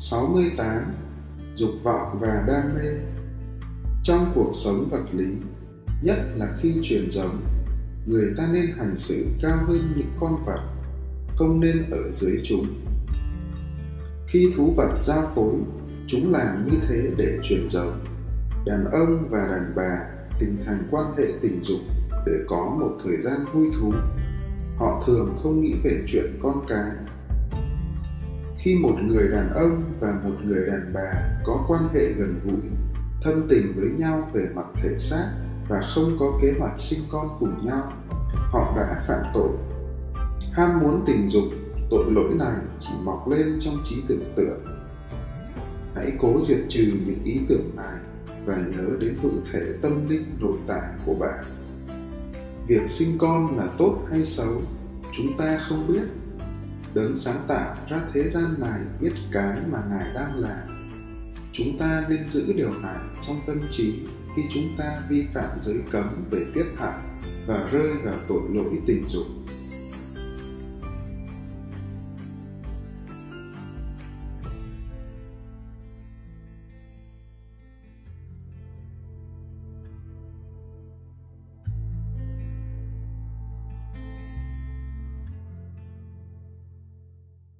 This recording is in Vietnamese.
68. Dục vọng và đam mê Trong cuộc sống vật lý, nhất là khi truyền giống, người ta nên hành xử cao hơn những con vật, không nên ở dưới chúng. Khi thú vật giao phối, chúng làm như thế để truyền giống. Đàn ông và đàn bà hình thành quan hệ tình dục để có một thời gian vui thú. Họ thường không nghĩ về chuyện con cái khi một người đàn ông và một người đàn bà có quan hệ gần gũi, thân tình với nhau về mặt thể xác và không có kế hoạch sinh con cùng nhau, họ đã phạm tội. Ham muốn tình dục, tội lỗi này chỉ mọc lên trong trí tưởng tượng. Hãy cố diệt trừ những ý tưởng này và nhớ đến hữu thể tâm linh nội tại của bạn. Việc sinh con là tốt hay xấu, chúng ta không biết đấng sáng tạo ra thế gian này biết cái mà ngài đang làm. Chúng ta nên giữ điều này trong tâm trí khi chúng ta vi phạm giới cấm về tiết hạnh và rơi vào tội lỗi tình dục.